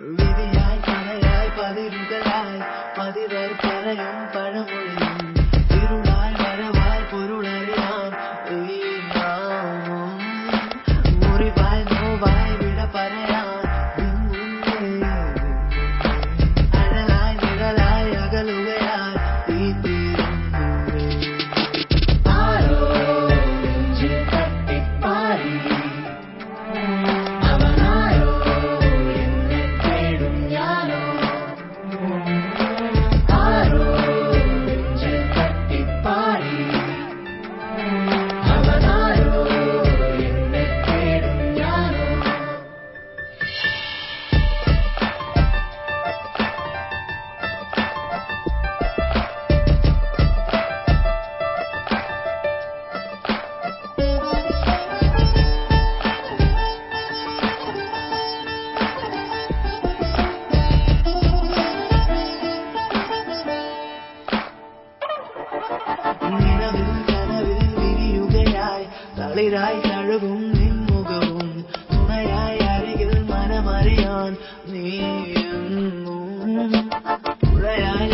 விதியாய் கரையாய் பதிவுகளாய் பதிவர் கரையும் பழமொழியும். குளிராய் அழகும் நின்முகமும் துணையாய் அருகில் மனமறியான் நீ துணையாய்